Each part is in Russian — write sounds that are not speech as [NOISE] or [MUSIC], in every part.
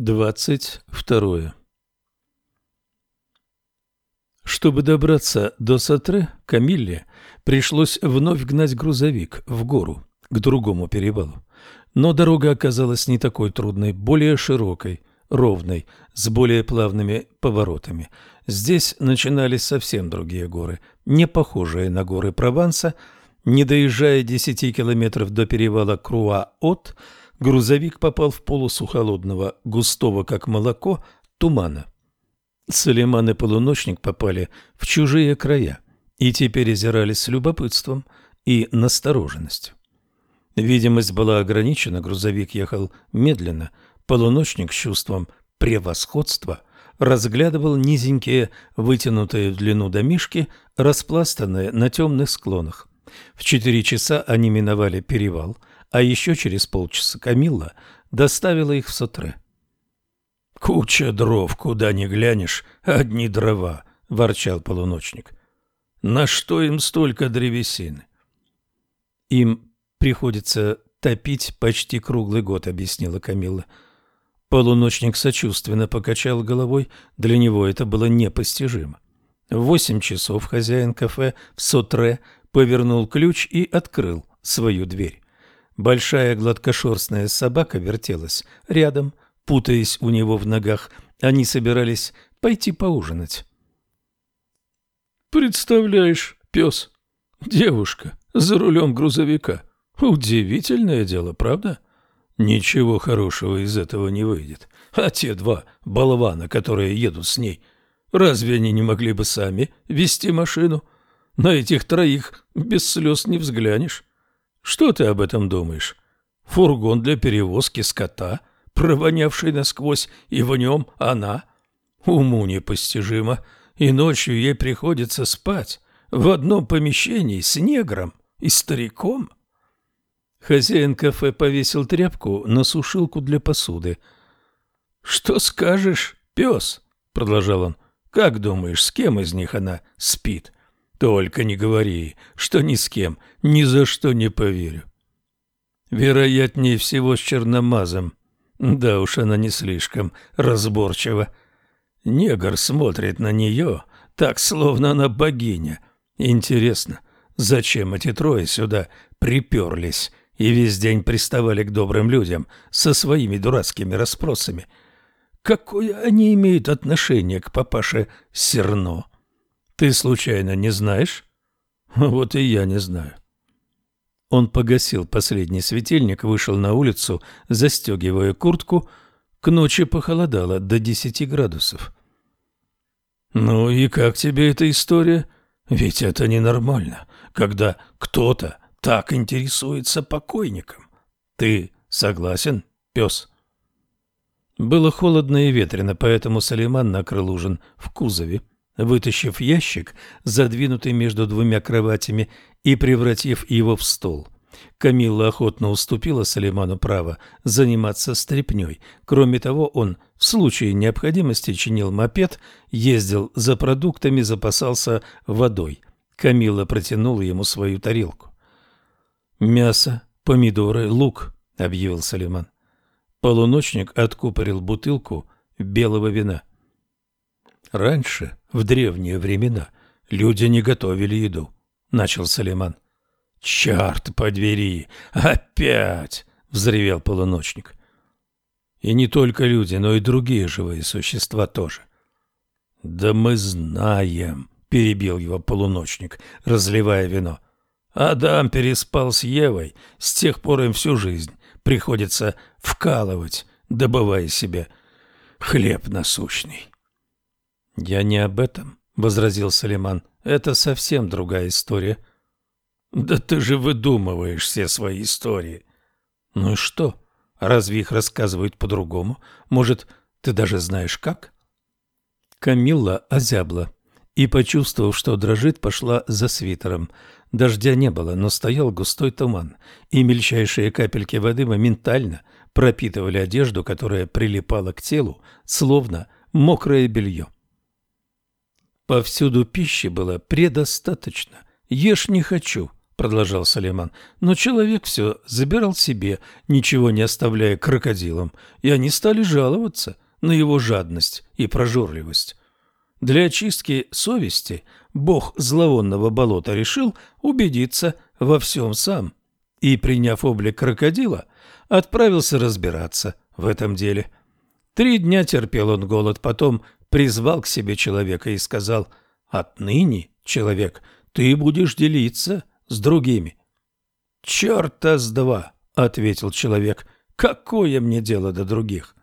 Двадцать второе. Чтобы добраться до Сатре, Камилле пришлось вновь гнать грузовик в гору, к другому перевалу. Но дорога оказалась не такой трудной, более широкой, ровной, с более плавными поворотами. Здесь начинались совсем другие горы, не похожие на горы Прованса. Не доезжая десяти километров до перевала Круа-От, грузовик попал в полосу холодного, густого, как молоко, тумана. Салиман и полуночник попали в чужие края и теперь озирались с любопытством и настороженностью. Видимость была ограничена, грузовик ехал медленно, полуночник с чувством превосходства разглядывал низенькие, вытянутые в длину домишки, распластанные на темных склонах. В четыре часа они миновали перевал – а еще через полчаса Камилла доставила их в Сотре. «Куча дров, куда ни глянешь, одни дрова», — ворчал полуночник. «На что им столько древесины?» «Им приходится топить почти круглый год», — объяснила Камилла. Полуночник сочувственно покачал головой, для него это было непостижимо. В восемь часов хозяин кафе в Сотре повернул ключ и открыл свою дверь. Большая гладкошерстная собака вертелась рядом, путаясь у него в ногах. Они собирались пойти поужинать. «Представляешь, пес, девушка за рулем грузовика. Удивительное дело, правда? Ничего хорошего из этого не выйдет. А те два болвана, которые едут с ней, разве они не могли бы сами вести машину? На этих троих без слез не взглянешь. Что ты об этом думаешь? Фургон для перевозки скота, провонявший насквозь, и в нем она. Уму непостижимо, и ночью ей приходится спать в одном помещении с негром и стариком. Хозяин кафе повесил тряпку на сушилку для посуды. «Что скажешь, пес?» — продолжал он. «Как думаешь, с кем из них она спит?» Только не говори, что ни с кем, ни за что не поверю. Вероятнее всего с черномазом. Да уж она не слишком разборчива. Негр смотрит на нее, так, словно она богиня. Интересно, зачем эти трое сюда приперлись и весь день приставали к добрым людям со своими дурацкими расспросами? Какое они имеют отношение к папаше Серно? — ты случайно не знаешь? [LAUGHS] Вот и я не знаю. Он погасил последний светильник, вышел на улицу, застегивая куртку. К ночи похолодало до десяти градусов. «Ну и как тебе эта история? Ведь это ненормально, когда кто-то так интересуется покойником. Ты согласен, пес?» Было холодно и ветрено, поэтому Салиман накрыл ужин в кузове. Вытащив ящик, задвинутый между двумя кроватями, и превратив его в стол. Камилла охотно уступила Салиману право заниматься стряпнёй. Кроме того, он в случае необходимости чинил мопед, ездил за продуктами, запасался водой. Камилла протянула ему свою тарелку. «Мясо, помидоры, лук», — объявил Салиман. Полуночник откупорил бутылку белого вина. Раньше, в древние времена, люди не готовили еду, — начал Салиман. — Черт подвери! Опять! — взревел полуночник. И не только люди, но и другие живые существа тоже. — Да мы знаем, — перебил его полуночник, разливая вино. Адам переспал с Евой, с тех пор им всю жизнь приходится вкалывать, добывая себе хлеб насущный. «Я не об этом», — возразил Салиман. «Это совсем другая история». «Да ты же выдумываешь все свои истории». «Ну и что? Разве их рассказывают по-другому? Может, ты даже знаешь как?» Камилла озябла и, почувствовав, что дрожит, пошла за свитером. Дождя не было, но стоял густой туман, и мельчайшие капельки воды моментально пропитывали одежду, которая прилипала к телу, словно мокрое белье. Повсюду пищи было предостаточно. Ешь не хочу, продолжал Салиман, но человек все забирал себе, ничего не оставляя крокодилам, и они стали жаловаться на его жадность и прожорливость. Для очистки совести бог зловонного болота решил убедиться во всем сам и, приняв облик крокодила, отправился разбираться в этом деле. Три дня терпел он голод, потом призвал к себе человека и сказал «Отныне, человек, ты будешь делиться с другими». «Черта с два!» — ответил человек. «Какое мне дело до других?»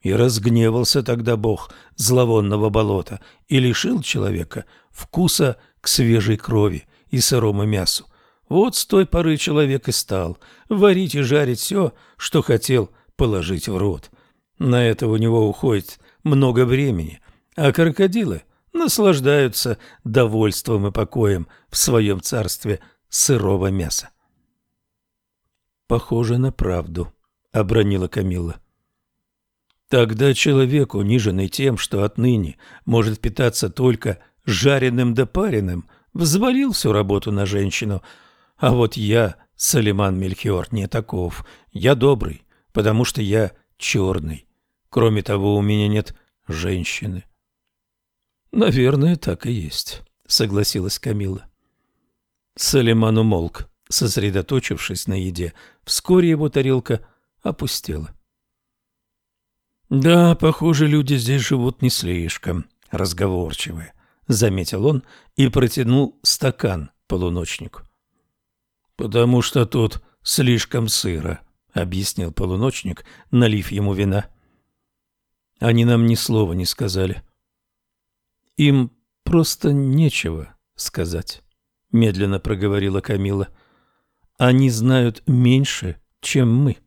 И разгневался тогда бог зловонного болота и лишил человека вкуса к свежей крови и сырому мясу. Вот с той поры человек и стал варить и жарить все, что хотел положить в рот. На это у него уходит много времени, а крокодилы наслаждаются довольством и покоем в своем царстве сырого мяса. «Похоже на правду», — обронила Камилла. Тогда человек, униженный тем, что отныне может питаться только жареным да пареным, взвалил всю работу на женщину. А вот я, Салиман Мельхиор, не таков. Я добрый, потому что я черный. Кроме того, у меня нет женщины. Наверное, так и есть, согласилась Камила. Салиман умолк, сосредоточившись на еде. Вскоре его тарелка опустела. «Да, похоже, люди здесь живут не слишком разговорчивые», — заметил он и протянул стакан полуночнику. «Потому что тут слишком сыро», — объяснил полуночник, налив ему вина. «Они нам ни слова не сказали». «Им просто нечего сказать», — медленно проговорила Камила. «Они знают меньше, чем мы».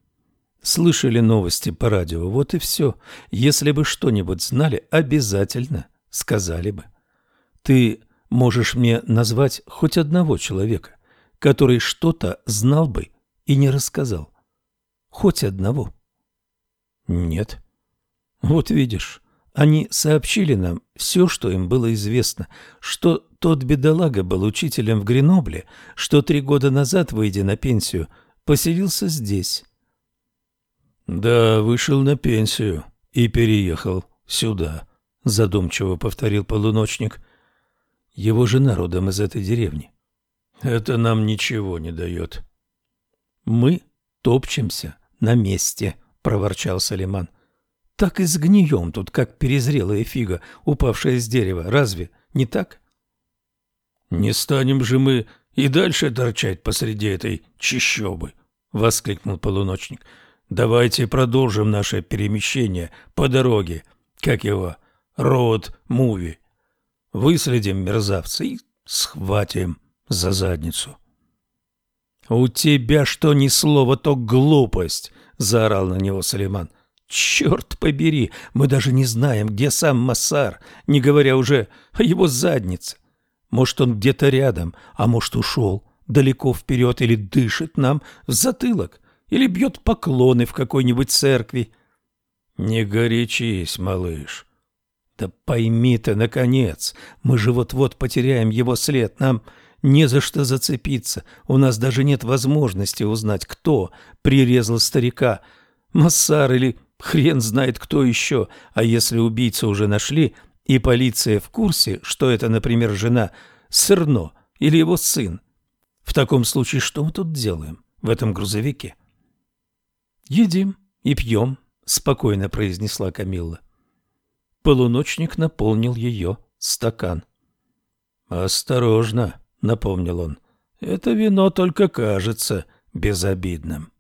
Слышали новости по радио, вот и все. Если бы что-нибудь знали, обязательно сказали бы. Ты можешь мне назвать хоть одного человека, который что-то знал бы и не рассказал? Хоть одного? Нет. Вот видишь, они сообщили нам все, что им было известно, что тот бедолага был учителем в Гренобле, что три года назад, выйдя на пенсию, поселился здесь «Да, вышел на пенсию и переехал сюда», — задумчиво повторил полуночник. «Его жена родом из этой деревни. Это нам ничего не дает». «Мы топчемся на месте», — проворчал Салиман. «Так и сгнием тут, как перезрелая фига, упавшая с дерева. Разве не так?» «Не станем же мы и дальше торчать посреди этой чищобы», — воскликнул полуночник. Давайте продолжим наше перемещение по дороге, как его, роуд-муви. Выследим мерзавца и схватим за задницу. «У тебя что ни слова, то глупость!» — заорал на него Салиман. «Черт побери, мы даже не знаем, где сам Массар, не говоря уже о его заднице. Может, он где-то рядом, а может, ушел далеко вперед или дышит нам в затылок или бьет поклоны в какой-нибудь церкви. Не горячись, малыш. Да пойми ты, наконец, мы же вот-вот потеряем его след, нам не за что зацепиться, у нас даже нет возможности узнать, кто прирезал старика, Массар или хрен знает кто еще, а если убийцу уже нашли, и полиция в курсе, что это, например, жена Сырно или его сын, в таком случае что мы тут делаем в этом грузовике? — «Едим и пьем», — спокойно произнесла Камилла. Полуночник наполнил ее стакан. «Осторожно», — напомнил он, — «это вино только кажется безобидным».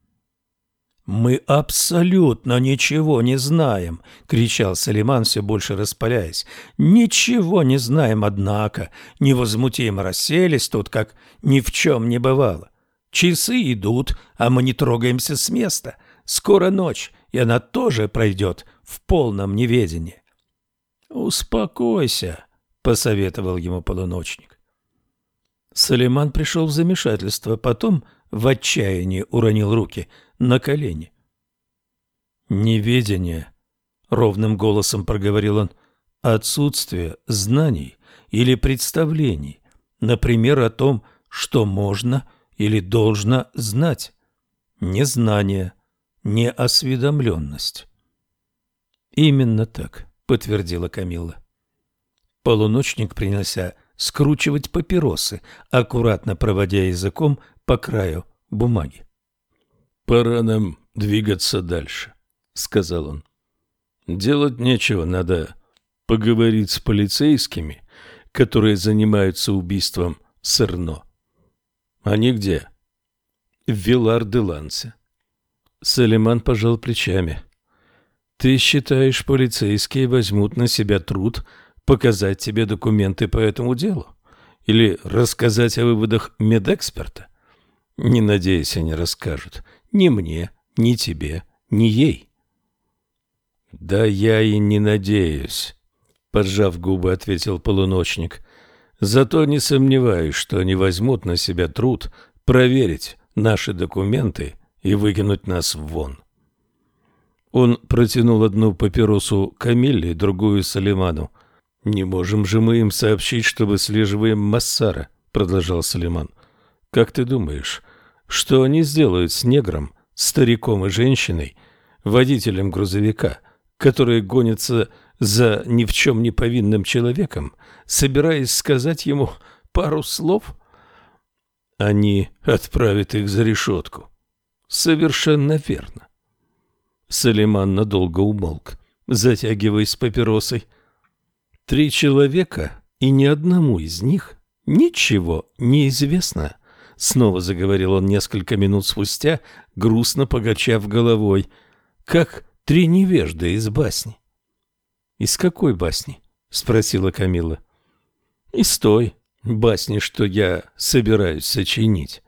«Мы абсолютно ничего не знаем!» — кричал Салиман, все больше распаляясь. «Ничего не знаем, однако. Невозмутимо расселись тут, как ни в чем не бывало. Часы идут, а мы не трогаемся с места. Скоро ночь, и она тоже пройдет в полном неведении. «Успокойся», — посоветовал ему полуночник. Салиман пришел в замешательство, потом в отчаянии уронил руки на колени. «Неведение», — ровным голосом проговорил он, — «отсутствие знаний или представлений, например, о том, что можно или должно знать. Незнание, неосведомленность. Именно так, подтвердила Камилла. Полуночник принялся скручивать папиросы, аккуратно проводя языком по краю бумаги. «Пора нам двигаться дальше», — сказал он. «Делать нечего, надо поговорить с полицейскими, которые занимаются убийством Сырно. Они где?» «В Вилар-де-Лансе». Салиман пожал плечами. «Ты считаешь, полицейские возьмут на себя труд показать тебе документы по этому делу? Или рассказать о выводах медэксперта? Не надеюсь, они расскажут. Ни мне, ни тебе, ни ей. Да я и не надеюсь, поджав губы, ответил полуночник. Зато не сомневаюсь, что они возьмут на себя труд проверить наши документы и выкинуть нас вон. Он протянул одну папиросу Камилле, другую Салиману. «Не можем же мы им сообщить, что выслеживаем Массара», — продолжал Салиман. «Как ты думаешь, что они сделают с негром, стариком и женщиной, водителем грузовика, которые гонятся за ни в чем не повинным человеком, собираясь сказать ему пару слов? Они отправят их за решетку. Совершенно верно. Салиман надолго умолк, затягиваясь папиросой. Три человека, и ни одному из них ничего не известно — снова заговорил он несколько минут спустя, грустно погачав головой, как три невежды из басни. «Из какой басни?» — спросила Камила. «Из той басни, что я собираюсь сочинить.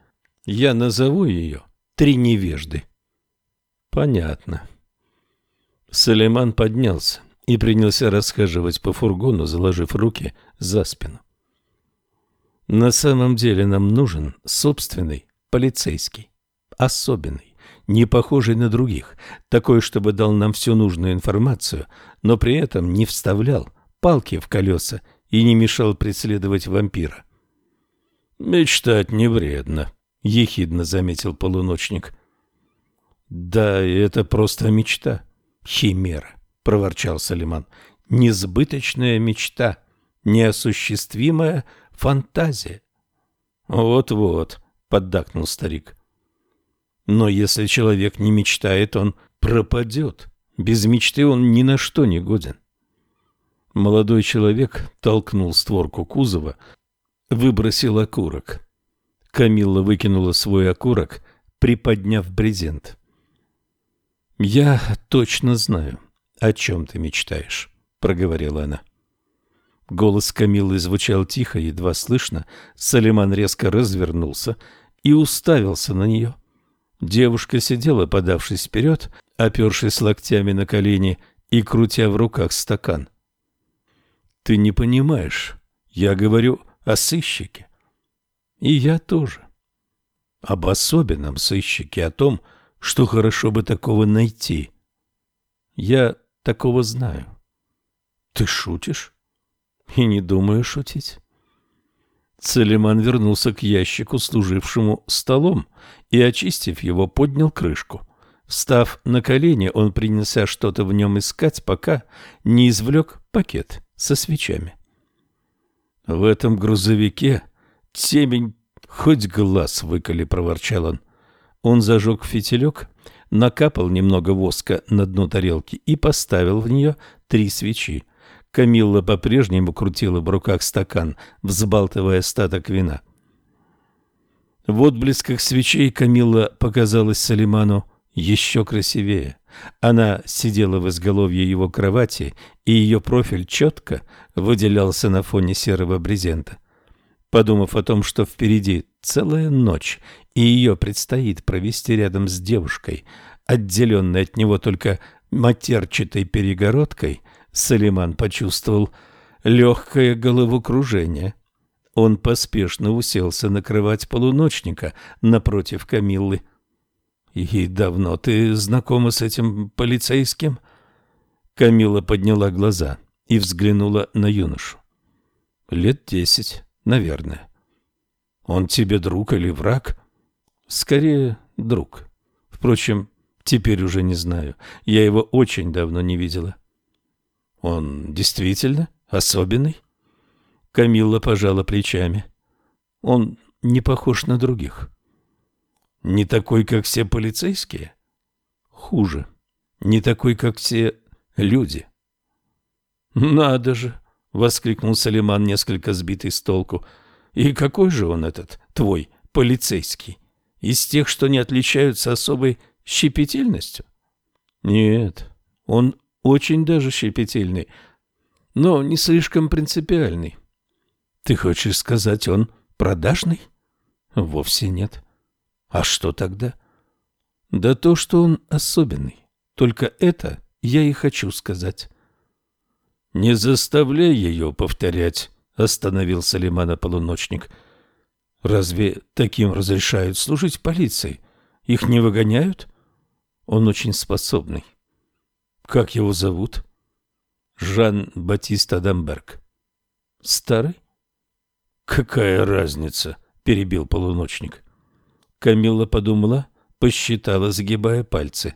Я назову ее «Три невежды». «Понятно». Салиман поднялся и принялся расхаживать по фургону, заложив руки за спину. На самом деле нам нужен собственный полицейский, особенный, не похожий на других, такой, чтобы дал нам всю нужную информацию, но при этом не вставлял палки в колеса и не мешал преследовать вампира. «Мечтать не вредно», — ехидно заметил полуночник. «Да, это просто мечта, химера», — проворчал Салиман. «Несбыточная мечта, неосуществимая фантазия. Вот-вот, поддакнул старик. Но если человек не мечтает, он пропадет. Без мечты он ни на что не годен. Молодой человек толкнул створку кузова, выбросил окурок. Камилла выкинула свой окурок, приподняв брезент. «Я точно знаю, о чем ты мечтаешь», — проговорила она. Голос Камилы звучал тихо, едва слышно. Салиман резко развернулся и уставился на нее. Девушка сидела, подавшись вперед, опершись локтями на колени и крутя в руках стакан. «Ты не понимаешь. Я говорю о сыщике. И я тоже. Об особенном сыщике, о том, что хорошо бы такого найти. Я такого знаю. Ты шутишь?» И не думаю шутить. Целеман вернулся к ящику, служившему столом, и, очистив его, поднял крышку. Встав на колени, он принялся что-то в нем искать, пока не извлек пакет со свечами. «В этом грузовике темень хоть глаз выколи», — проворчал он. Он зажег фитилек, накапал немного воска на дно тарелки и поставил в нее три свечи. Камилла по-прежнему крутила в руках стакан, взбалтывая остаток вина. В отблесках свечей Камилла показалась Салиману еще красивее. Она сидела в изголовье его кровати, и ее профиль четко выделялся на фоне серого брезента. Подумав о том, что впереди целая ночь, и ее предстоит провести рядом с девушкой, отделенной от него только матерчатой перегородкой, Салиман почувствовал легкое головокружение. Он поспешно уселся на кровать полуночника напротив Камиллы. «И давно ты знакома с этим полицейским?» Камила подняла глаза и взглянула на юношу. «Лет десять, наверное». Он тебе друг или враг? Скорее, друг. Впрочем, теперь уже не знаю. Я его очень давно не видела. Он действительно особенный? Камилла пожала плечами. Он не похож на других. Не такой, как все полицейские? Хуже. Не такой, как все люди. Надо же, воскликнул Салиман, несколько сбитый с толку. И какой же он этот твой полицейский? Из тех, что не отличаются особой щепетильностью? Нет, он очень даже щепетильный, но не слишком принципиальный. Ты хочешь сказать, он продажный? Вовсе нет. А что тогда? Да то, что он особенный. Только это я и хочу сказать. Не заставляй ее повторять, остановил Салимана полуночник. Разве таким разрешают служить полиции? Их не выгоняют? Он очень способный. Как его зовут? Жан-Батист Адамберг. Старый? Какая разница? перебил полуночник. Камилла подумала, посчитала, загибая пальцы.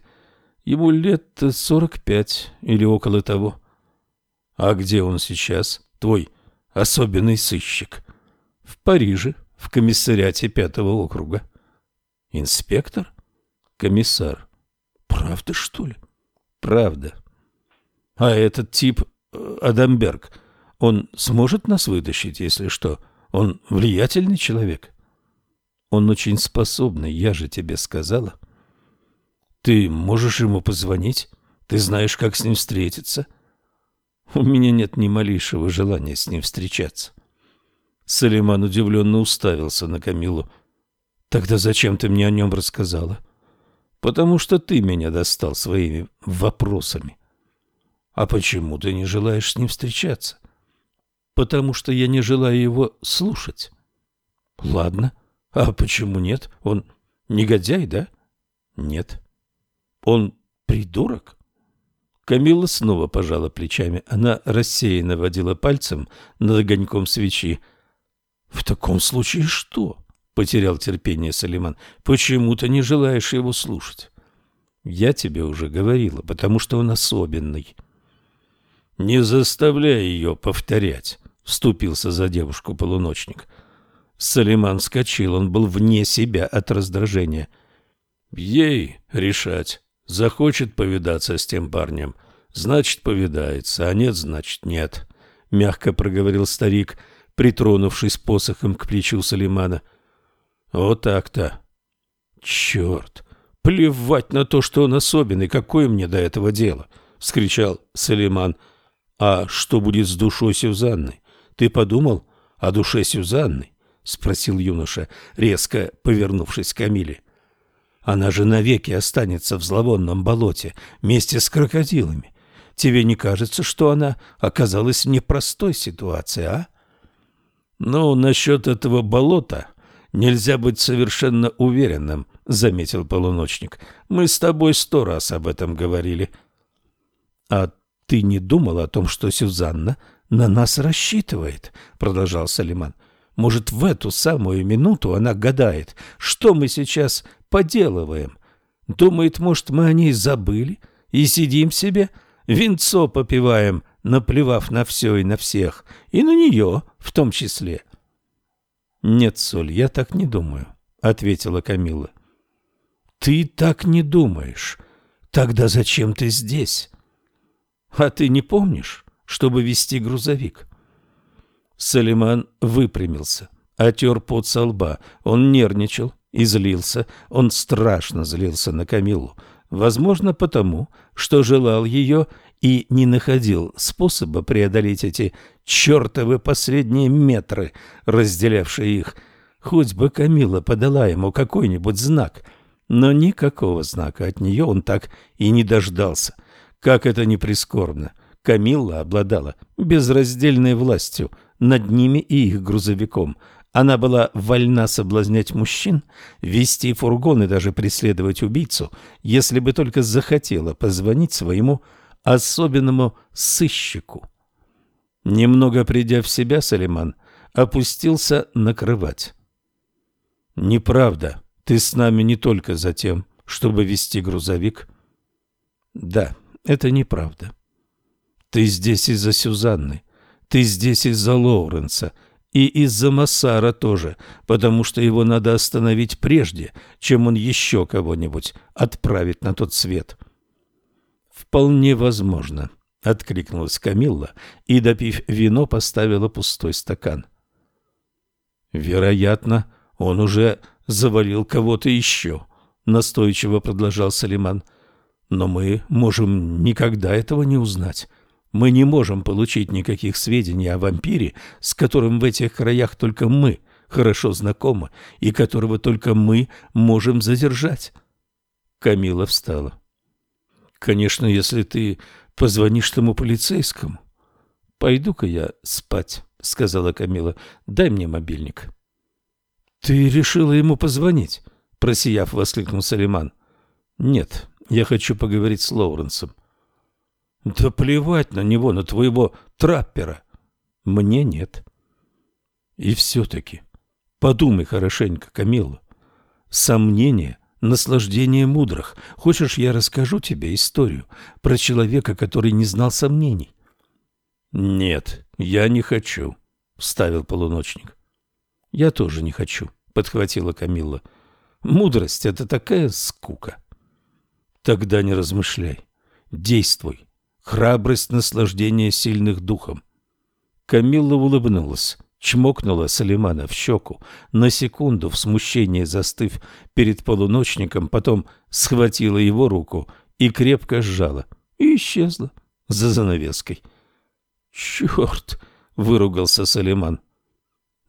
Ему лет сорок пять или около того. А где он сейчас, твой особенный сыщик? В Париже, в комиссариате пятого округа. Инспектор? Комиссар. Правда, что ли? Правда. А этот тип, э, Адамберг, он сможет нас вытащить, если что? Он влиятельный человек? Он очень способный, я же тебе сказала. Ты можешь ему позвонить? Ты знаешь, как с ним встретиться? У меня нет ни малейшего желания с ним встречаться. Салиман удивленно уставился на Камилу. Тогда зачем ты мне о нем рассказала? Потому что ты меня достал своими вопросами. А почему ты не желаешь с ним встречаться? Потому что я не желаю его слушать. Ладно. А почему нет? Он негодяй, да? Нет. Он придурок? Камила снова пожала плечами. Она рассеянно водила пальцем над огоньком свечи. В таком случае что? Потерял терпение Салиман. Почему ты не желаешь его слушать? Я тебе уже говорила, потому что он особенный. Не заставляй ее повторять, вступился за девушку полуночник. — Салиман вскочил, он был вне себя от раздражения. Ей решать. Захочет повидаться с тем парнем, значит, повидается, а нет, значит, нет, — мягко проговорил старик, притронувшись посохом к плечу Салимана. Вот так-то. Черт! Плевать на то, что он особенный, какое мне до этого дело? — вскричал Салиман. А что будет с душой Сюзанны? Ты подумал о душе Сюзанны? — спросил юноша, резко повернувшись к Камиле. «Она же навеки останется в зловонном болоте вместе с крокодилами. Тебе не кажется, что она оказалась в непростой ситуации, а?» «Ну, насчет этого болота нельзя быть совершенно уверенным», — заметил полуночник. «Мы с тобой сто раз об этом говорили». «А ты не думал о том, что Сюзанна на нас рассчитывает?» — продолжал Салиман. — может, в эту самую минуту она гадает, что мы сейчас поделываем. Думает, может, мы о ней забыли и сидим себе, винцо попиваем, наплевав на все и на всех, и на нее в том числе. — Нет, Соль, я так не думаю, — ответила Камила. — Ты так не думаешь. Тогда зачем ты здесь? — А ты не помнишь, чтобы вести грузовик? Салиман выпрямился, отер пот со лба. Он нервничал и злился. Он страшно злился на Камилу. Возможно, потому, что желал ее и не находил способа преодолеть эти чертовы последние метры, разделявшие их. Хоть бы Камила подала ему какой-нибудь знак, но никакого знака от нее он так и не дождался. Как это ни прискорбно, Камилла обладала безраздельной властью над ними и их грузовиком. Она была вольна соблазнять мужчин, вести фургон и даже преследовать убийцу, если бы только захотела позвонить своему особенному сыщику. Немного придя в себя, Салиман опустился на кровать. Неправда. Ты с нами не только за тем, чтобы вести грузовик. Да, это неправда. Ты здесь из-за Сюзанны. Ты здесь из-за Лоуренса. И из-за Массара тоже, потому что его надо остановить прежде, чем он еще кого-нибудь отправит на тот свет. Вполне возможно, — откликнулась Камилла и, допив вино, поставила пустой стакан. Вероятно, он уже завалил кого-то еще, — настойчиво продолжал Салиман. Но мы можем никогда этого не узнать. Мы не можем получить никаких сведений о вампире, с которым в этих краях только мы хорошо знакомы и которого только мы можем задержать. Камила встала. Конечно, если ты позвонишь тому полицейскому. Пойду-ка я спать, сказала Камила. Дай мне мобильник. Ты решила ему позвонить? просияв, воскликнул Салиман. Нет, я хочу поговорить с Лоуренсом. Да плевать на него, на твоего траппера. Мне нет. И все-таки подумай хорошенько, Камилла. Сомнение — наслаждение мудрых. Хочешь, я расскажу тебе историю про человека, который не знал сомнений? Нет, я не хочу, — вставил полуночник. Я тоже не хочу, — подхватила Камилла. Мудрость — это такая скука. Тогда не размышляй, действуй храбрость наслаждения сильных духом. Камилла улыбнулась, чмокнула Салимана в щеку, на секунду в смущении застыв перед полуночником, потом схватила его руку и крепко сжала, и исчезла за занавеской. «Черт!» — выругался Салиман.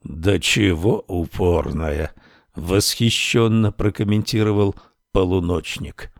«Да чего упорная!» — восхищенно прокомментировал полуночник.